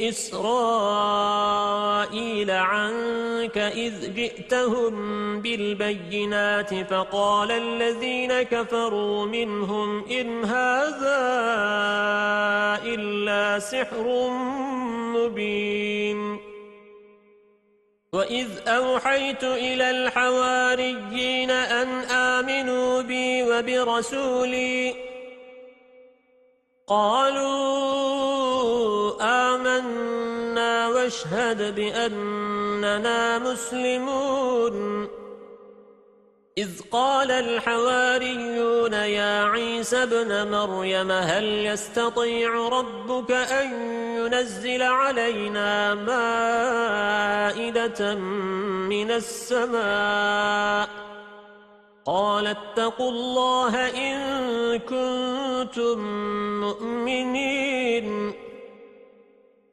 إِسْرَائِيلَ عَنكَ إِذْ جِئْتَهُم بِالْبَيِّنَاتِ فَقَالَ الَّذِينَ كَفَرُوا مِنْهُمْ إِنْ هَذَا إِلَّا سِحْرٌ مُبِينٌ وَإِذْ أَوْحَيْتُ إِلَى الْحَوَارِيِّينَ أَنْ آمِنُوا بِي وَبِرَسُولِي قالوا آمنا واشهد بأننا مسلمون. إذ قال الحواريون يا عيسى بن مريم هل يستطيع ربك أن ينزل علينا مائدة من السماء؟ قال اتقوا الله إن كنتم مؤمنين.